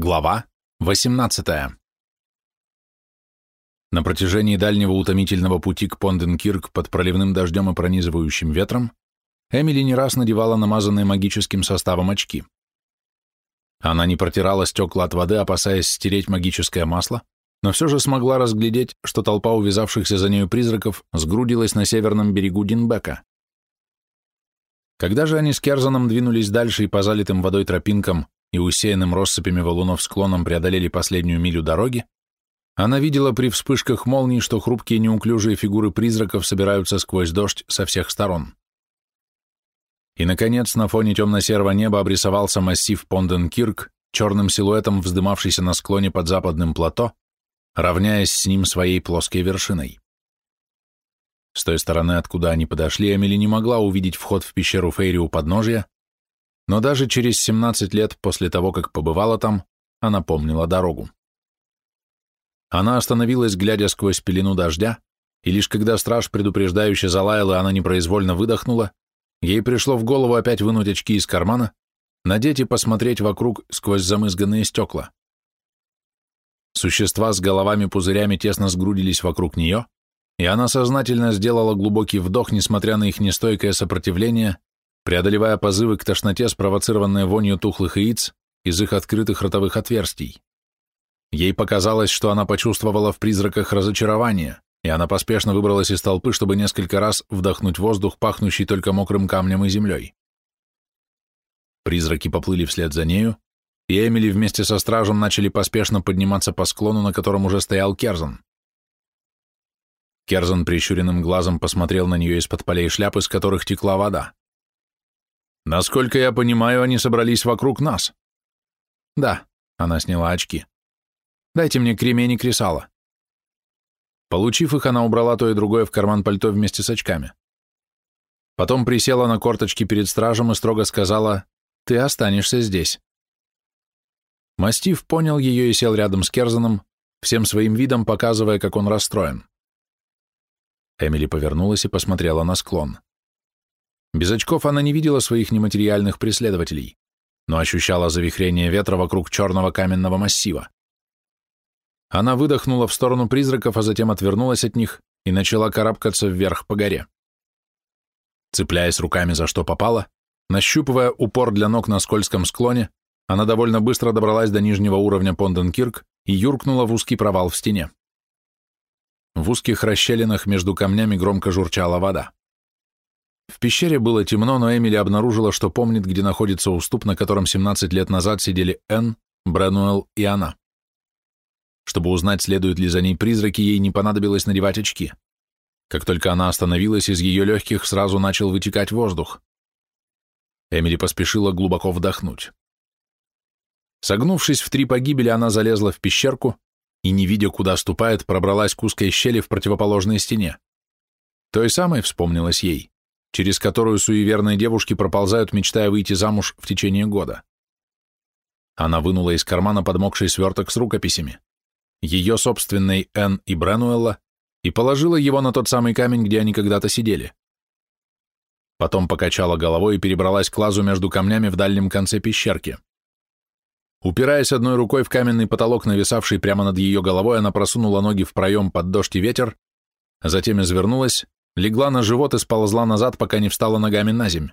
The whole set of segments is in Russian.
Глава 18. На протяжении дальнего утомительного пути к Понденкирк под проливным дождем и пронизывающим ветром Эмили не раз надевала намазанные магическим составом очки. Она не протирала стекла от воды, опасаясь стереть магическое масло, но все же смогла разглядеть, что толпа увязавшихся за нею призраков сгрудилась на северном берегу Динбека. Когда же они с Керзаном двинулись дальше и по залитым водой тропинкам и усеянным россыпями валунов склоном преодолели последнюю милю дороги, она видела при вспышках молний, что хрупкие неуклюжие фигуры призраков собираются сквозь дождь со всех сторон. И, наконец, на фоне темно-серого неба обрисовался массив Понденкирк, черным силуэтом вздымавшийся на склоне под западным плато, равняясь с ним своей плоской вершиной. С той стороны, откуда они подошли, Эмили не могла увидеть вход в пещеру Фейри у подножия, но даже через 17 лет после того, как побывала там, она помнила дорогу. Она остановилась, глядя сквозь пелену дождя, и лишь когда страж предупреждающе залаял, и она непроизвольно выдохнула, ей пришло в голову опять вынуть очки из кармана, надеть и посмотреть вокруг сквозь замызганные стекла. Существа с головами-пузырями тесно сгрудились вокруг нее, и она сознательно сделала глубокий вдох, несмотря на их нестойкое сопротивление, преодолевая позывы к тошноте, спровоцированные вонью тухлых яиц из их открытых ротовых отверстий. Ей показалось, что она почувствовала в призраках разочарование, и она поспешно выбралась из толпы, чтобы несколько раз вдохнуть воздух, пахнущий только мокрым камнем и землей. Призраки поплыли вслед за нею, и Эмили вместе со стражем начали поспешно подниматься по склону, на котором уже стоял Керзан. Керзан прищуренным глазом посмотрел на нее из-под полей шляп, из которых текла вода. Насколько я понимаю, они собрались вокруг нас. Да, она сняла очки. Дайте мне кремень и кресало. Получив их, она убрала то и другое в карман пальто вместе с очками. Потом присела на корточки перед стражем и строго сказала, «Ты останешься здесь». Мастив понял ее и сел рядом с Керзаном, всем своим видом показывая, как он расстроен. Эмили повернулась и посмотрела на склон. Без очков она не видела своих нематериальных преследователей, но ощущала завихрение ветра вокруг черного каменного массива. Она выдохнула в сторону призраков, а затем отвернулась от них и начала карабкаться вверх по горе. Цепляясь руками за что попало, нащупывая упор для ног на скользком склоне, она довольно быстро добралась до нижнего уровня Понденкирк и юркнула в узкий провал в стене. В узких расщелинах между камнями громко журчала вода. В пещере было темно, но Эмили обнаружила, что помнит, где находится уступ, на котором 17 лет назад сидели Энн, Бренуэлл и она. Чтобы узнать, следуют ли за ней призраки, ей не понадобилось надевать очки. Как только она остановилась, из ее легких сразу начал вытекать воздух. Эмили поспешила глубоко вдохнуть. Согнувшись в три погибели, она залезла в пещерку и, не видя, куда ступает, пробралась к узкой щели в противоположной стене. Той самой вспомнилась ей через которую суеверные девушки проползают, мечтая выйти замуж в течение года. Она вынула из кармана подмокший сверток с рукописями, ее собственной Энн и Бренуэлла, и положила его на тот самый камень, где они когда-то сидели. Потом покачала головой и перебралась к лазу между камнями в дальнем конце пещерки. Упираясь одной рукой в каменный потолок, нависавший прямо над ее головой, она просунула ноги в проем под дождь и ветер, затем извернулась легла на живот и сползла назад, пока не встала ногами на земь.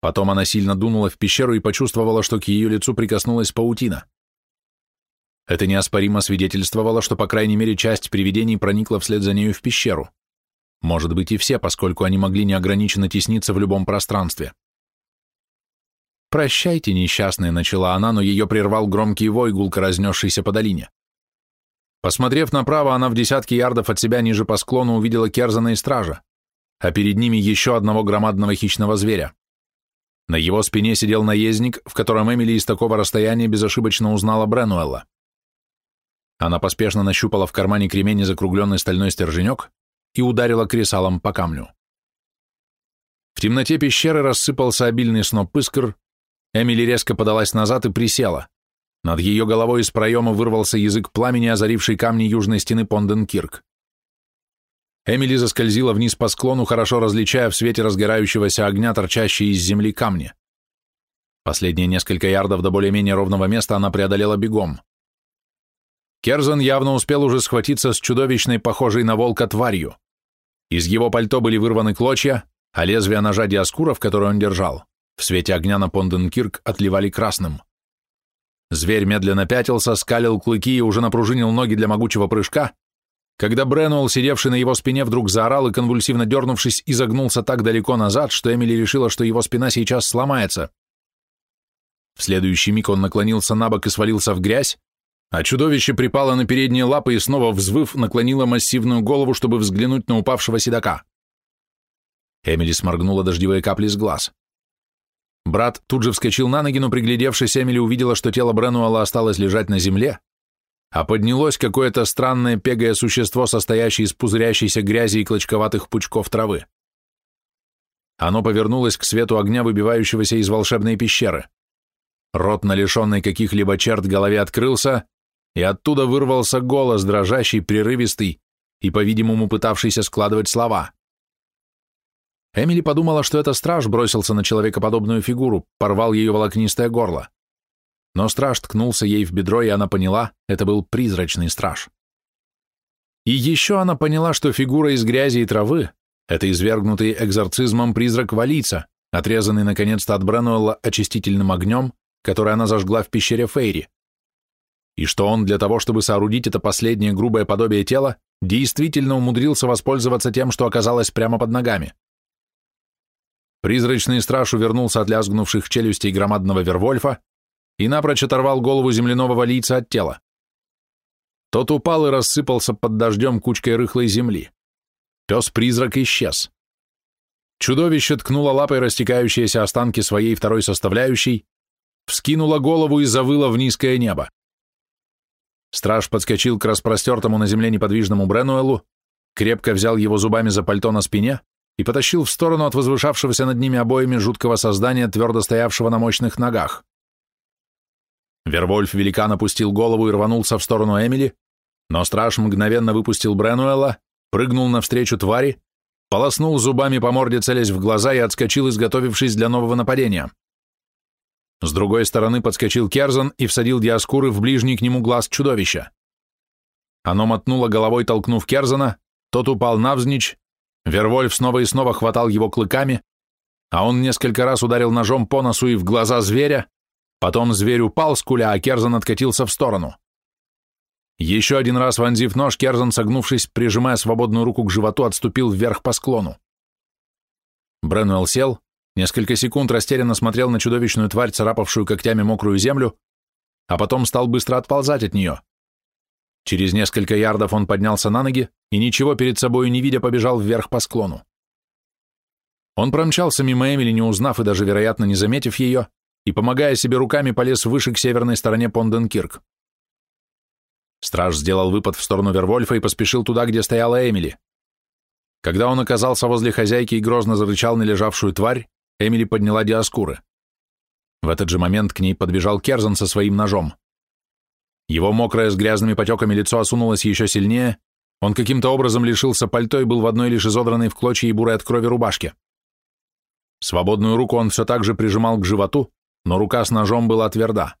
Потом она сильно дунула в пещеру и почувствовала, что к ее лицу прикоснулась паутина. Это неоспоримо свидетельствовало, что, по крайней мере, часть привидений проникла вслед за нею в пещеру. Может быть, и все, поскольку они могли неограниченно тесниться в любом пространстве. «Прощайте, несчастная», — начала она, но ее прервал громкий вой, гулко разнесшийся по долине. Посмотрев направо, она в десятки ярдов от себя ниже по склону увидела Керзана и стража, а перед ними еще одного громадного хищного зверя. На его спине сидел наездник, в котором Эмили из такого расстояния безошибочно узнала Бренуэлла. Она поспешно нащупала в кармане кремень закругленный стальной стерженек и ударила кресалом по камню. В темноте пещеры рассыпался обильный сноп искр, Эмили резко подалась назад и присела. Над ее головой из проема вырвался язык пламени, озаривший камни южной стены Понденкирк. Эмили заскользила вниз по склону, хорошо различая в свете разгорающегося огня торчащие из земли камни. Последние несколько ярдов до более-менее ровного места она преодолела бегом. Керзан явно успел уже схватиться с чудовищной, похожей на волка, тварью. Из его пальто были вырваны клочья, а лезвия ножа Диаскуров, который он держал, в свете огня на Понденкирк отливали красным. Зверь медленно пятился, скалил клыки и уже напружинил ноги для могучего прыжка, когда Бренуэлл, сидевший на его спине, вдруг заорал и, конвульсивно дернувшись, изогнулся так далеко назад, что Эмили решила, что его спина сейчас сломается. В следующий миг он наклонился на бок и свалился в грязь, а чудовище припало на передние лапы и снова, взвыв, наклонило массивную голову, чтобы взглянуть на упавшего седока. Эмили сморгнула дождевые капли с глаз. Брат тут же вскочил на ноги, но приглядевшись, Эмили увидела, что тело Бренуэлла осталось лежать на земле, а поднялось какое-то странное пегое существо, состоящее из пузырящейся грязи и клочковатых пучков травы. Оно повернулось к свету огня, выбивающегося из волшебной пещеры. Рот, на лишенной каких-либо черт голове, открылся, и оттуда вырвался голос, дрожащий, прерывистый и, по-видимому, пытавшийся складывать слова. Эмили подумала, что это страж бросился на человекоподобную фигуру, порвал ее волокнистое горло. Но страж ткнулся ей в бедро, и она поняла, это был призрачный страж. И еще она поняла, что фигура из грязи и травы — это извергнутый экзорцизмом призрак Валица, отрезанный наконец-то от Бренуэлла очистительным огнем, который она зажгла в пещере Фейри. И что он для того, чтобы соорудить это последнее грубое подобие тела, действительно умудрился воспользоваться тем, что оказалось прямо под ногами. Призрачный страж увернулся от лязгнувших челюстей громадного Вервольфа и напрочь оторвал голову земляного валийца от тела. Тот упал и рассыпался под дождем кучкой рыхлой земли. Пес-призрак исчез. Чудовище ткнуло лапой растекающиеся останки своей второй составляющей, вскинуло голову и завыло в низкое небо. Страж подскочил к распростертому на земле неподвижному Бренуэлу, крепко взял его зубами за пальто на спине и потащил в сторону от возвышавшегося над ними обоими жуткого создания, твердо стоявшего на мощных ногах. Вервольф-великан опустил голову и рванулся в сторону Эмили, но страж мгновенно выпустил Бренуэла, прыгнул навстречу твари, полоснул зубами по морде, целясь в глаза и отскочил, изготовившись для нового нападения. С другой стороны подскочил Керзан и всадил Диаскуры в ближний к нему глаз чудовища. Оно мотнуло головой, толкнув Керзана, тот упал навзничь, Вервольф снова и снова хватал его клыками, а он несколько раз ударил ножом по носу и в глаза зверя, потом зверь упал с куля, а Керзан откатился в сторону. Еще один раз вонзив нож, Керзан, согнувшись, прижимая свободную руку к животу, отступил вверх по склону. Бренуэлл сел, несколько секунд растерянно смотрел на чудовищную тварь, царапавшую когтями мокрую землю, а потом стал быстро отползать от нее. Через несколько ярдов он поднялся на ноги и, ничего перед собой не видя, побежал вверх по склону. Он промчался мимо Эмили, не узнав и даже, вероятно, не заметив ее, и, помогая себе руками, полез выше к северной стороне Понденкирк. Страж сделал выпад в сторону Вервольфа и поспешил туда, где стояла Эмили. Когда он оказался возле хозяйки и грозно зарычал на лежавшую тварь, Эмили подняла диаскуры. В этот же момент к ней подбежал Керзан со своим ножом. Его мокрое с грязными потеками лицо осунулось еще сильнее, он каким-то образом лишился пальто и был в одной лишь изодранной в клочья и бурой от крови рубашке. Свободную руку он все так же прижимал к животу, но рука с ножом была тверда.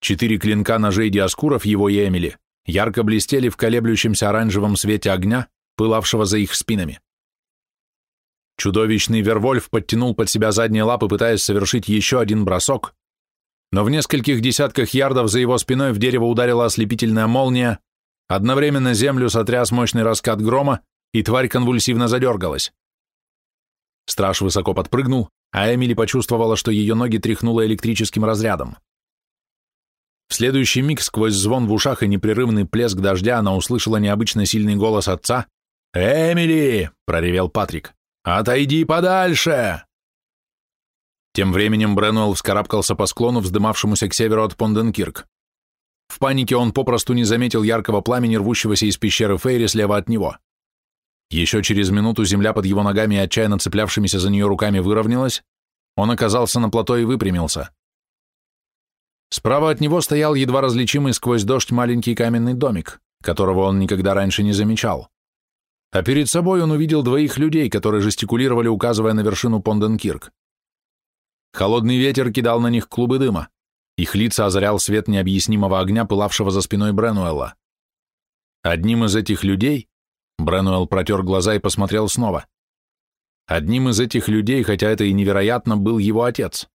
Четыре клинка ножей Диаскуров его и Эмили ярко блестели в колеблющемся оранжевом свете огня, пылавшего за их спинами. Чудовищный Вервольф подтянул под себя задние лапы, пытаясь совершить еще один бросок, но в нескольких десятках ярдов за его спиной в дерево ударила ослепительная молния, одновременно землю сотряс мощный раскат грома, и тварь конвульсивно задергалась. Страж высоко подпрыгнул, а Эмили почувствовала, что ее ноги тряхнуло электрическим разрядом. В следующий миг сквозь звон в ушах и непрерывный плеск дождя она услышала необычно сильный голос отца. «Эмили!» — проревел Патрик. «Отойди подальше!» Тем временем Бренуэлл вскарабкался по склону, вздымавшемуся к северу от Понденкирк. В панике он попросту не заметил яркого пламени, рвущегося из пещеры Фейри слева от него. Еще через минуту земля под его ногами и отчаянно цеплявшимися за нее руками выровнялась, он оказался на плато и выпрямился. Справа от него стоял едва различимый сквозь дождь маленький каменный домик, которого он никогда раньше не замечал. А перед собой он увидел двоих людей, которые жестикулировали, указывая на вершину Понденкирк. Холодный ветер кидал на них клубы дыма. Их лица озарял свет необъяснимого огня, пылавшего за спиной Бренуэлла. Одним из этих людей, Бренуэлл протер глаза и посмотрел снова, одним из этих людей, хотя это и невероятно, был его отец.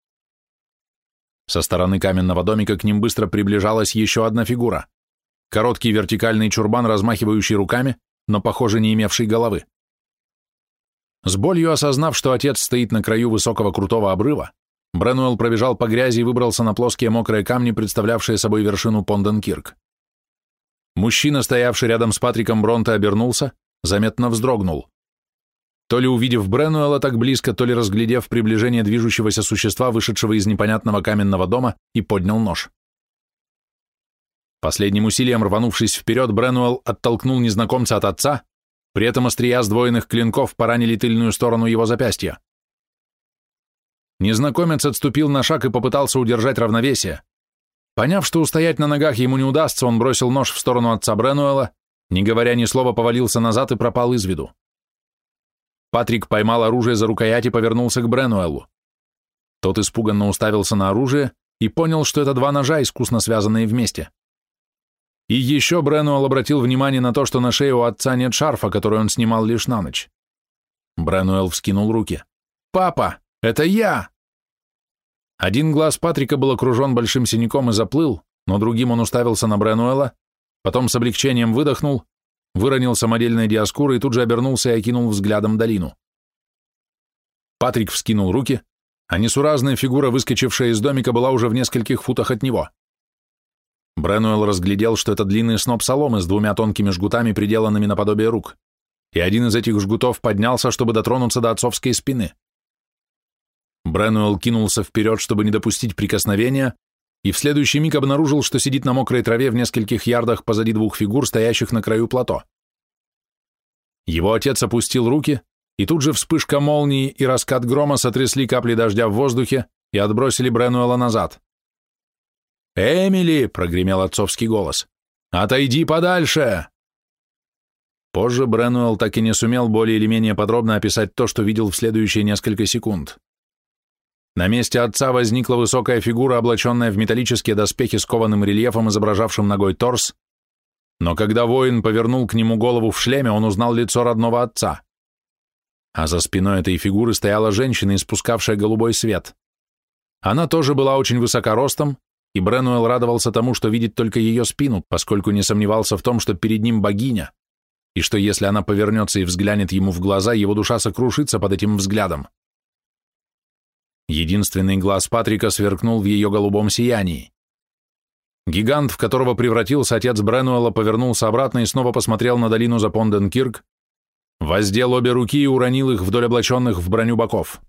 Со стороны каменного домика к ним быстро приближалась еще одна фигура. Короткий вертикальный чурбан, размахивающий руками, но, похоже, не имевший головы. С болью осознав, что отец стоит на краю высокого крутого обрыва, Бренуэлл пробежал по грязи и выбрался на плоские мокрые камни, представлявшие собой вершину Понденкирк. Мужчина, стоявший рядом с Патриком Бронте, обернулся, заметно вздрогнул. То ли увидев Бренуэлла так близко, то ли разглядев приближение движущегося существа, вышедшего из непонятного каменного дома, и поднял нож. Последним усилием рванувшись вперед, Бренуэлл оттолкнул незнакомца от отца, при этом острия сдвоенных клинков поранили тыльную сторону его запястья. Незнакомец отступил на шаг и попытался удержать равновесие. Поняв, что устоять на ногах ему не удастся, он бросил нож в сторону отца Бренуэла, не говоря ни слова, повалился назад и пропал из виду. Патрик поймал оружие за рукоять и повернулся к Бренуэлу. Тот испуганно уставился на оружие и понял, что это два ножа, искусно связанные вместе. И еще Бренуэлл обратил внимание на то, что на шее у отца нет шарфа, который он снимал лишь на ночь. Бренуэлл вскинул руки. «Папа, это я!» Один глаз Патрика был окружен большим синяком и заплыл, но другим он уставился на Бренуэла, потом с облегчением выдохнул, выронил самодельные диаскуры и тут же обернулся и окинул взглядом долину. Патрик вскинул руки, а несуразная фигура, выскочившая из домика, была уже в нескольких футах от него. Бренуэлл разглядел, что это длинный сноп соломы с двумя тонкими жгутами, приделанными наподобие рук, и один из этих жгутов поднялся, чтобы дотронуться до отцовской спины. Бренуэлл кинулся вперед, чтобы не допустить прикосновения, и в следующий миг обнаружил, что сидит на мокрой траве в нескольких ярдах позади двух фигур, стоящих на краю плато. Его отец опустил руки, и тут же вспышка молнии и раскат грома сотрясли капли дождя в воздухе и отбросили Бренуэла назад. «Эмили!» — прогремел отцовский голос. «Отойди подальше!» Позже Бренуэлл так и не сумел более или менее подробно описать то, что видел в следующие несколько секунд. На месте отца возникла высокая фигура, облаченная в металлические доспехи с кованым рельефом, изображавшим ногой торс, но когда воин повернул к нему голову в шлеме, он узнал лицо родного отца. А за спиной этой фигуры стояла женщина, испускавшая голубой свет. Она тоже была очень высокоростом, и Бренуэлл радовался тому, что видит только ее спину, поскольку не сомневался в том, что перед ним богиня, и что если она повернется и взглянет ему в глаза, его душа сокрушится под этим взглядом. Единственный глаз Патрика сверкнул в ее голубом сиянии. Гигант, в которого превратился отец Бренуэлла, повернулся обратно и снова посмотрел на долину за Понденкирк, воздел обе руки и уронил их вдоль облаченных в броню боков.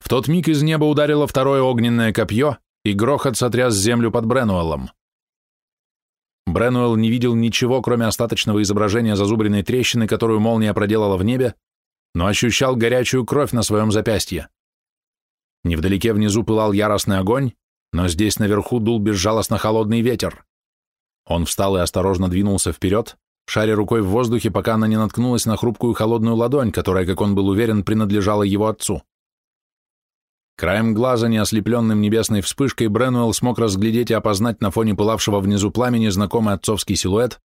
В тот миг из неба ударило второе огненное копье, и грохот сотряс землю под Бренуэллом. Бренуэлл не видел ничего, кроме остаточного изображения зазубренной трещины, которую молния проделала в небе, но ощущал горячую кровь на своем запястье. Невдалеке внизу пылал яростный огонь, но здесь наверху дул безжалостно холодный ветер. Он встал и осторожно двинулся вперед, шаря рукой в воздухе, пока она не наткнулась на хрупкую холодную ладонь, которая, как он был уверен, принадлежала его отцу. Краем глаза, не ослепленным небесной вспышкой, Бренуэлл смог разглядеть и опознать на фоне пылавшего внизу пламени знакомый отцовский силуэт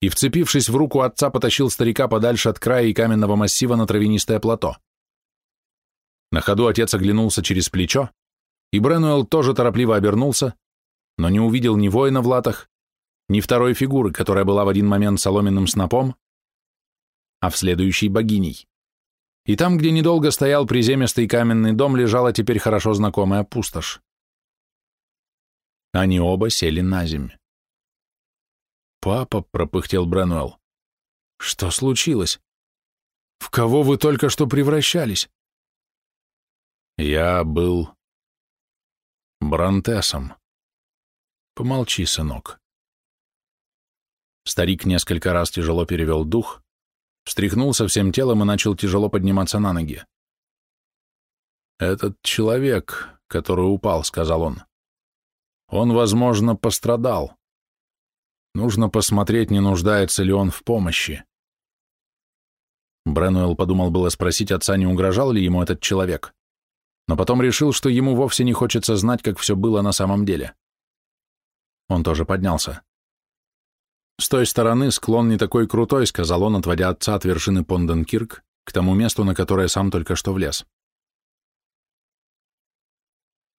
и, вцепившись в руку отца, потащил старика подальше от края и каменного массива на травянистое плато. На ходу отец оглянулся через плечо, и Бренуэлл тоже торопливо обернулся, но не увидел ни воина в латах, ни второй фигуры, которая была в один момент соломенным снопом, а в следующий богиней. И там, где недолго стоял приземистый каменный дом, лежала теперь хорошо знакомая пустошь. Они оба сели на землю. «Папа», — пропыхтел Бренуэлл, — «что случилось? В кого вы только что превращались?» «Я был Брантесом. Помолчи, сынок». Старик несколько раз тяжело перевел дух, встряхнулся всем телом и начал тяжело подниматься на ноги. «Этот человек, который упал», — сказал он, — «он, возможно, пострадал. Нужно посмотреть, не нуждается ли он в помощи». Бренуэлл подумал было спросить отца, не угрожал ли ему этот человек. Но потом решил, что ему вовсе не хочется знать, как все было на самом деле. Он тоже поднялся. «С той стороны склон не такой крутой», — сказал он, отводя отца от вершины Понденкирк к тому месту, на которое сам только что влез.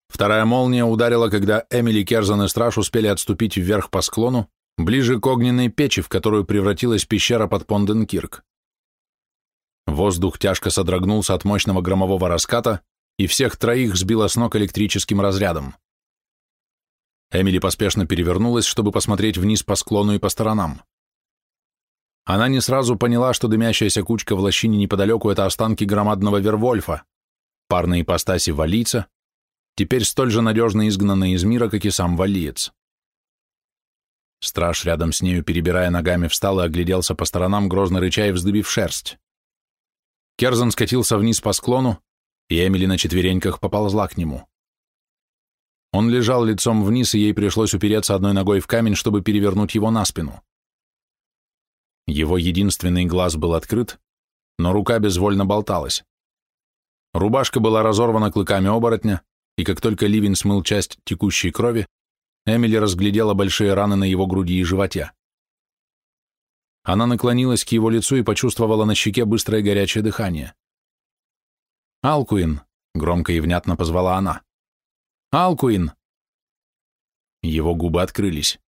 Вторая молния ударила, когда Эмили, Керзан и Страж успели отступить вверх по склону, ближе к огненной печи, в которую превратилась пещера под Понденкирк. Воздух тяжко содрогнулся от мощного громового раската, и всех троих сбило с ног электрическим разрядом. Эмили поспешно перевернулась, чтобы посмотреть вниз по склону и по сторонам. Она не сразу поняла, что дымящаяся кучка в лощине неподалеку — это останки громадного Вервольфа, парной ипостаси валийца, теперь столь же надежно изгнанной из мира, как и сам валиец. Страж рядом с нею, перебирая ногами, встал и огляделся по сторонам, грозно рыча и вздыбив шерсть. Керзан скатился вниз по склону, и Эмили на четвереньках поползла к нему. Он лежал лицом вниз, и ей пришлось упереться одной ногой в камень, чтобы перевернуть его на спину. Его единственный глаз был открыт, но рука безвольно болталась. Рубашка была разорвана клыками оборотня, и как только ливень смыл часть текущей крови, Эмили разглядела большие раны на его груди и животе. Она наклонилась к его лицу и почувствовала на щеке быстрое горячее дыхание. «Алкуин!» — громко и внятно позвала она. «Алкуин!» Его губы открылись.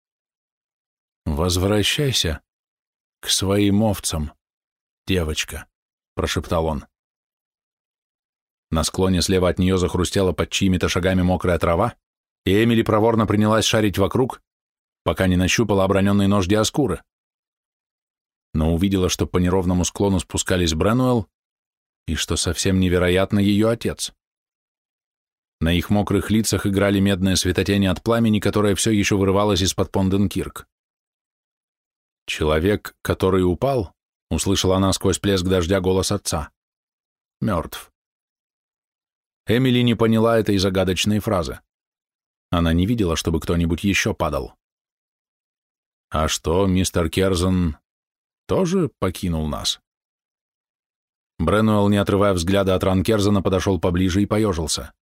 «Возвращайся к своим овцам, девочка», — прошептал он. На склоне слева от нее захрустела под чьими-то шагами мокрая трава, и Эмили проворно принялась шарить вокруг, пока не нащупала оброненный нож Диаскуры. Но увидела, что по неровному склону спускались Бренуэлл, и, что совсем невероятно, ее отец. На их мокрых лицах играли медные светотени от пламени, которое все еще вырывалось из-под Понденкирк. «Человек, который упал», — услышала она сквозь плеск дождя голос отца, — «мертв». Эмили не поняла этой загадочной фразы. Она не видела, чтобы кто-нибудь еще падал. «А что, мистер Керзен тоже покинул нас?» Бренуэлл, не отрывая взгляда от ран Керзена, подошел поближе и поежился.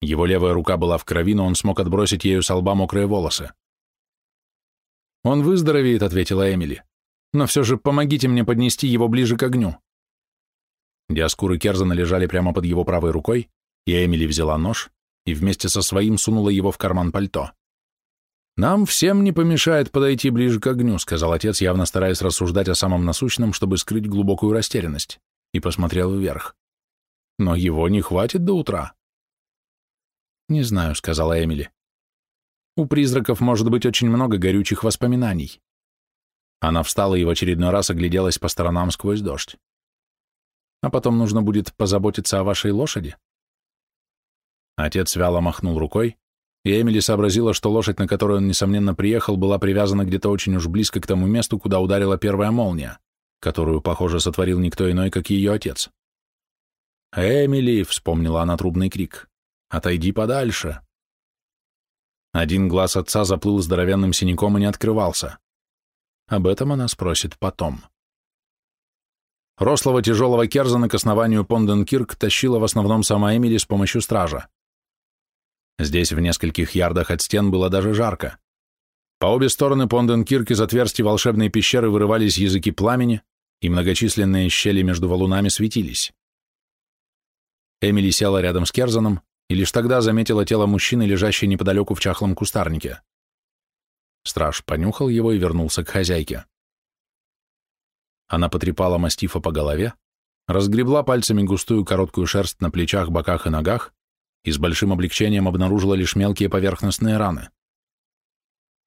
Его левая рука была в крови, но он смог отбросить ею с лба мокрые волосы. «Он выздоровеет», — ответила Эмили. «Но все же помогите мне поднести его ближе к огню». Диаскуры Керзена лежали прямо под его правой рукой, и Эмили взяла нож и вместе со своим сунула его в карман пальто. «Нам всем не помешает подойти ближе к огню», — сказал отец, явно стараясь рассуждать о самом насущном, чтобы скрыть глубокую растерянность и посмотрел вверх. «Но его не хватит до утра». «Не знаю», — сказала Эмили. «У призраков может быть очень много горючих воспоминаний». Она встала и в очередной раз огляделась по сторонам сквозь дождь. «А потом нужно будет позаботиться о вашей лошади». Отец вяло махнул рукой, и Эмили сообразила, что лошадь, на которой он, несомненно, приехал, была привязана где-то очень уж близко к тому месту, куда ударила первая молния которую, похоже, сотворил никто иной, как ее отец. «Эмили!» — вспомнила она трубный крик. «Отойди подальше!» Один глаз отца заплыл здоровенным синяком и не открывался. Об этом она спросит потом. Рослого тяжелого керзана к основанию Понденкирк тащила в основном сама Эмили с помощью стража. Здесь в нескольких ярдах от стен было даже жарко. По обе стороны Понденкирк из отверстий волшебной пещеры вырывались языки пламени, и многочисленные щели между валунами светились. Эмили села рядом с Керзаном и лишь тогда заметила тело мужчины, лежащее неподалеку в чахлом кустарнике. Страж понюхал его и вернулся к хозяйке. Она потрепала мастифа по голове, разгребла пальцами густую короткую шерсть на плечах, боках и ногах и с большим облегчением обнаружила лишь мелкие поверхностные раны.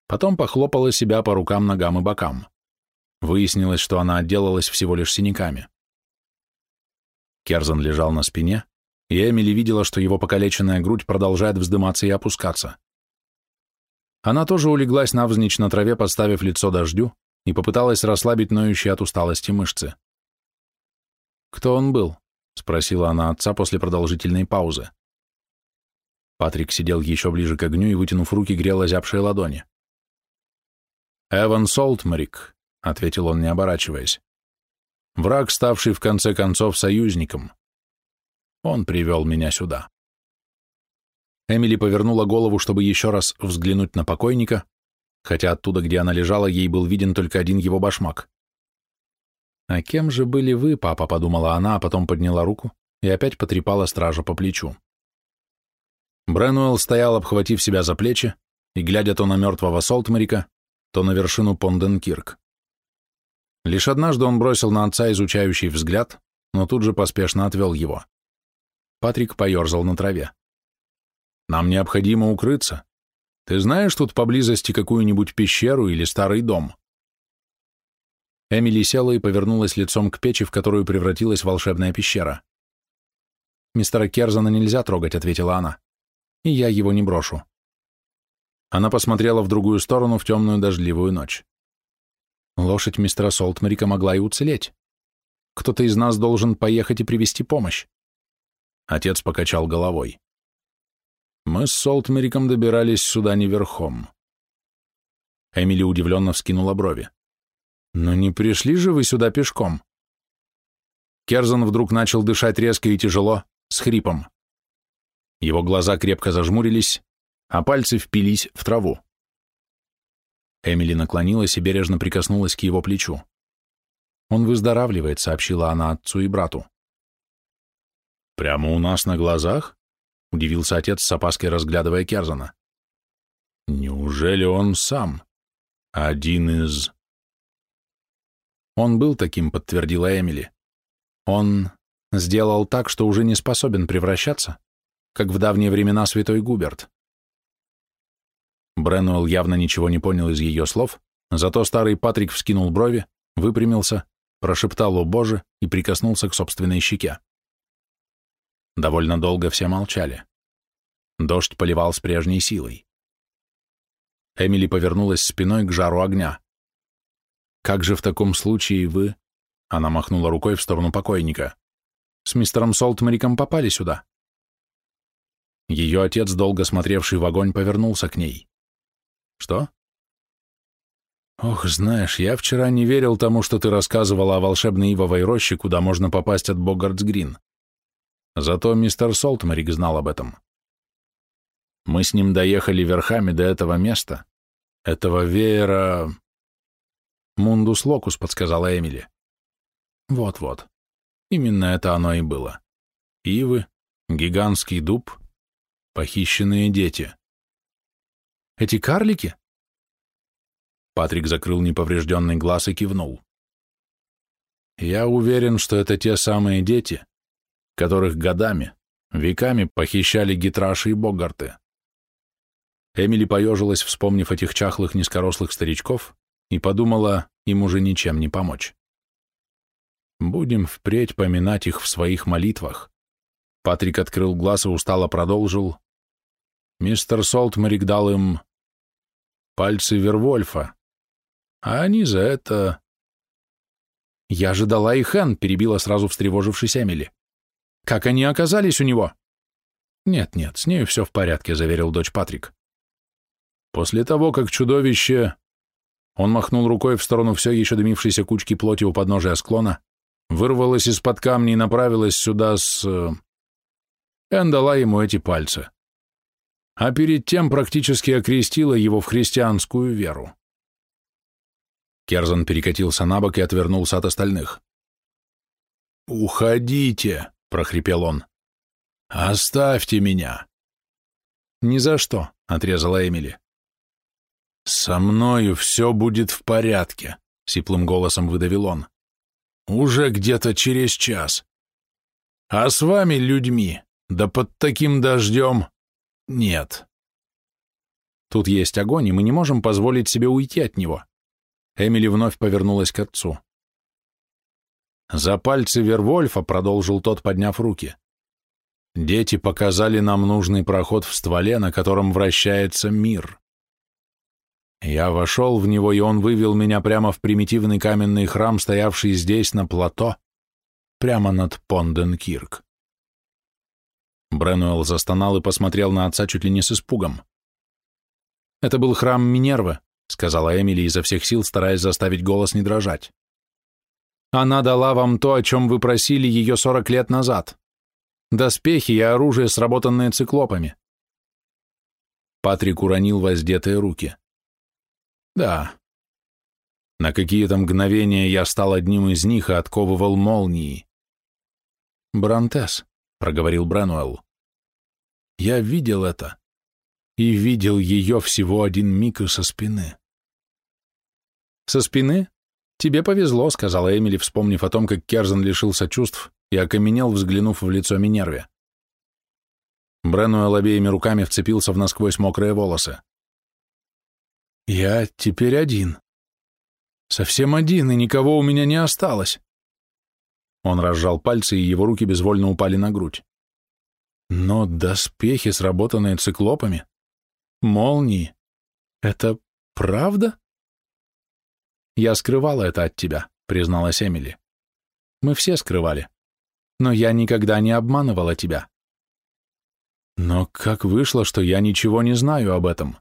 Потом похлопала себя по рукам, ногам и бокам. Выяснилось, что она отделалась всего лишь синяками. Керзан лежал на спине, и Эмили видела, что его покалеченная грудь продолжает вздыматься и опускаться. Она тоже улеглась навзничь на траве, подставив лицо дождю, и попыталась расслабить ноющие от усталости мышцы. «Кто он был?» — спросила она отца после продолжительной паузы. Патрик сидел еще ближе к огню и, вытянув руки, грел озябшие ладони. «Эван Солтмарик», — ответил он, не оборачиваясь. «Враг, ставший в конце концов союзником. Он привел меня сюда». Эмили повернула голову, чтобы еще раз взглянуть на покойника, хотя оттуда, где она лежала, ей был виден только один его башмак. «А кем же были вы, папа?» — подумала она, а потом подняла руку и опять потрепала стража по плечу. Бренуэлл стоял, обхватив себя за плечи и глядя то на мертвого Солтмерика, то на вершину Понденкирк. Лишь однажды он бросил на отца изучающий взгляд, но тут же поспешно отвел его. Патрик поерзал на траве. «Нам необходимо укрыться. Ты знаешь тут поблизости какую-нибудь пещеру или старый дом?» Эмили села и повернулась лицом к печи, в которую превратилась волшебная пещера. «Мистера Керзана нельзя трогать», — ответила она. «И я его не брошу». Она посмотрела в другую сторону в темную дождливую ночь. Лошадь мистера Солтмарика могла и уцелеть. Кто-то из нас должен поехать и привести помощь. Отец покачал головой. Мы с Солтмериком добирались сюда не верхом. Эмили удивленно вскинула брови. Но не пришли же вы сюда пешком? Керзан вдруг начал дышать резко и тяжело, с хрипом. Его глаза крепко зажмурились, а пальцы впились в траву. Эмили наклонилась и бережно прикоснулась к его плечу. «Он выздоравливает», — сообщила она отцу и брату. «Прямо у нас на глазах?» — удивился отец с опаской, разглядывая Керзана. «Неужели он сам? Один из...» «Он был таким», — подтвердила Эмили. «Он сделал так, что уже не способен превращаться, как в давние времена святой Губерт. Бренуэлл явно ничего не понял из ее слов, зато старый Патрик вскинул брови, выпрямился, прошептал «О Боже» и прикоснулся к собственной щеке. Довольно долго все молчали. Дождь поливал с прежней силой. Эмили повернулась спиной к жару огня. «Как же в таком случае вы...» Она махнула рукой в сторону покойника. «С мистером Солтмариком попали сюда?» Ее отец, долго смотревший в огонь, повернулся к ней. Что? Ох, знаешь, я вчера не верил тому, что ты рассказывала о волшебной ивовой роще, куда можно попасть от Богардс-Грин. Зато мистер Солтмарик знал об этом. Мы с ним доехали верхами до этого места, этого веера... Мундус локус, подсказала Эмили. Вот-вот. Именно это оно и было. Ивы, гигантский дуб, похищенные дети. Эти карлики?» Патрик закрыл неповрежденный глаз и кивнул. «Я уверен, что это те самые дети, которых годами, веками похищали гитраши и богарты». Эмили поежилась, вспомнив этих чахлых низкорослых старичков, и подумала, им уже ничем не помочь. «Будем впредь поминать их в своих молитвах». Патрик открыл глаз и устало продолжил. Мистер Солтмарик дал им пальцы Вервольфа, а они за это... Я же дала их Энн, перебила сразу встревожившись Эмили. Как они оказались у него? Нет-нет, с нею все в порядке, заверил дочь Патрик. После того, как чудовище... Он махнул рукой в сторону все еще дымившейся кучки плоти у подножия склона, вырвалась из-под камней и направилась сюда с... Э, Энн дала ему эти пальцы а перед тем практически окрестила его в христианскую веру. Керзан перекатился на бок и отвернулся от остальных. «Уходите!» — прохрипел он. «Оставьте меня!» «Ни за что!» — отрезала Эмили. «Со мною все будет в порядке», — сиплым голосом выдавил он. «Уже где-то через час. А с вами, людьми, да под таким дождем...» Нет. Тут есть огонь, и мы не можем позволить себе уйти от него. Эмили вновь повернулась к отцу. За пальцы Вервольфа продолжил тот, подняв руки. Дети показали нам нужный проход в стволе, на котором вращается мир. Я вошел в него, и он вывел меня прямо в примитивный каменный храм, стоявший здесь, на плато, прямо над Понденкирк. Бренуэлл застонал и посмотрел на отца чуть ли не с испугом. «Это был храм Минервы», — сказала Эмили изо всех сил, стараясь заставить голос не дрожать. «Она дала вам то, о чем вы просили ее сорок лет назад. Доспехи и оружие, сработанные циклопами. Патрик уронил воздетые руки. Да. На какие-то мгновения я стал одним из них и отковывал молнии. «Брантес», — проговорил Бренуэлл. «Я видел это. И видел ее всего один миг со спины». «Со спины? Тебе повезло», — сказала Эмили, вспомнив о том, как Керзан лишился чувств и окаменел, взглянув в лицо Минерве. Бренуэлл обеими руками вцепился в насквозь мокрые волосы. «Я теперь один. Совсем один, и никого у меня не осталось». Он разжал пальцы, и его руки безвольно упали на грудь. Но доспехи, сработанные циклопами, молнии — это правда? Я скрывала это от тебя, призналась Эмили. Мы все скрывали. Но я никогда не обманывала тебя. Но как вышло, что я ничего не знаю об этом?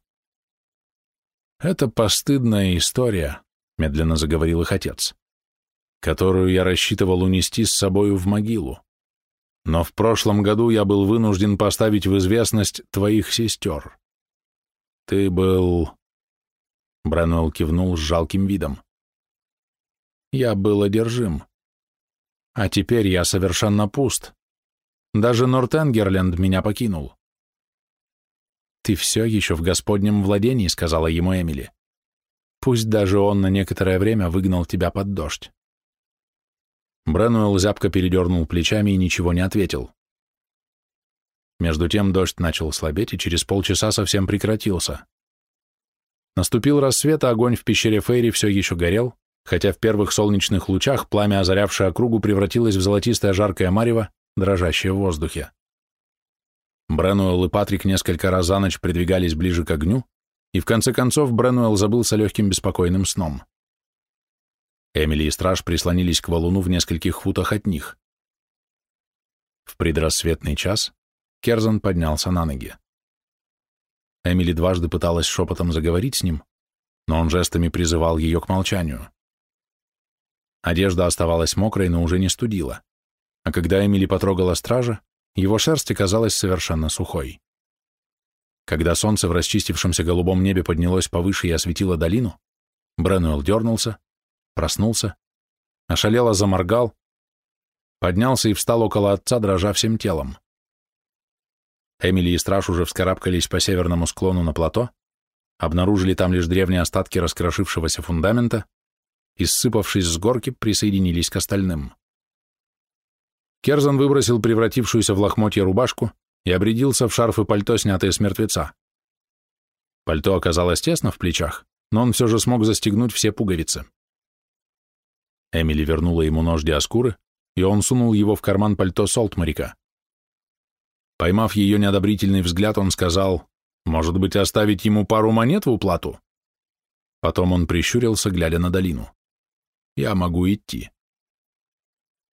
Это постыдная история, медленно заговорил их отец, которую я рассчитывал унести с собою в могилу. Но в прошлом году я был вынужден поставить в известность твоих сестер. Ты был... Брануэлл кивнул с жалким видом. Я был одержим. А теперь я совершенно пуст. Даже Нортенгерленд меня покинул. «Ты все еще в Господнем владении», — сказала ему Эмили. «Пусть даже он на некоторое время выгнал тебя под дождь». Бренуэлл зябко передернул плечами и ничего не ответил. Между тем дождь начал слабеть и через полчаса совсем прекратился. Наступил рассвет, а огонь в пещере Фейри все еще горел, хотя в первых солнечных лучах пламя, озарявшее округу, превратилось в золотистое жаркое марево, дрожащее в воздухе. Бренуэлл и Патрик несколько раз за ночь придвигались ближе к огню, и в конце концов Бренуэлл забылся легким беспокойным сном. Эмили и Страж прислонились к валуну в нескольких футах от них. В предрассветный час Керзан поднялся на ноги. Эмили дважды пыталась шепотом заговорить с ним, но он жестами призывал ее к молчанию. Одежда оставалась мокрой, но уже не студила а когда Эмили потрогала стража, его шерсть оказалась совершенно сухой. Когда солнце в расчистившемся голубом небе поднялось повыше и осветило долину, Бренуэлл дернулся, проснулся, ошалело заморгал, поднялся и встал около отца, дрожа всем телом. Эмили и страж уже вскарабкались по северному склону на плато, обнаружили там лишь древние остатки раскрошившегося фундамента и, ссыпавшись с горки, присоединились к остальным. Керзан выбросил превратившуюся в лохмотье рубашку и обрядился в шарф и пальто, снятые с мертвеца. Пальто оказалось тесно в плечах, но он все же смог застегнуть все пуговицы. Эмили вернула ему нож Диаскуры, и он сунул его в карман пальто Солтмарика. Поймав ее неодобрительный взгляд, он сказал, «Может быть, оставить ему пару монет в уплату?» Потом он прищурился, глядя на долину. «Я могу идти».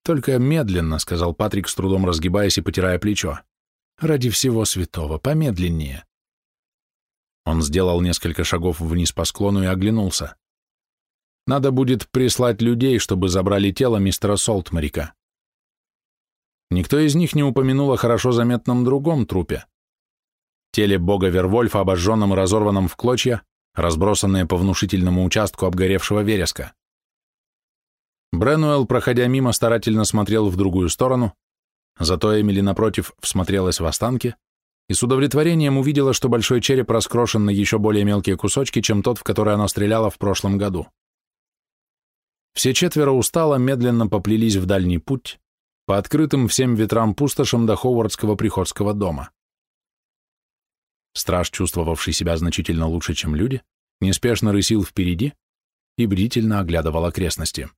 «Только медленно», — сказал Патрик, с трудом разгибаясь и потирая плечо. «Ради всего святого, помедленнее». Он сделал несколько шагов вниз по склону и оглянулся. «Надо будет прислать людей, чтобы забрали тело мистера Солтмарика». Никто из них не упомянул о хорошо заметном другом трупе. Теле бога Вервольфа, обожженном и разорванном в клочья, разбросанные по внушительному участку обгоревшего вереска. Бренуэлл, проходя мимо, старательно смотрел в другую сторону, зато Эмили, напротив, всмотрелась в останки и с удовлетворением увидела, что большой череп раскрошен на еще более мелкие кусочки, чем тот, в который она стреляла в прошлом году. Все четверо устало медленно поплелись в дальний путь, по открытым всем ветрам пустошам до Ховардского приходского дома. Страж, чувствовавший себя значительно лучше, чем люди, неспешно рысил впереди и бдительно оглядывал окрестности.